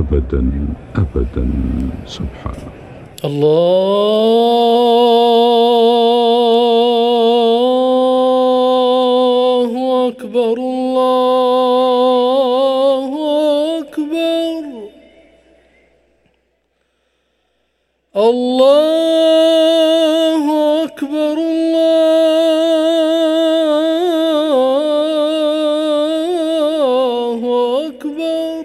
أبدا أبدا سبحانه الله أكبر الله أكبر. الله أكبر الله أكبر.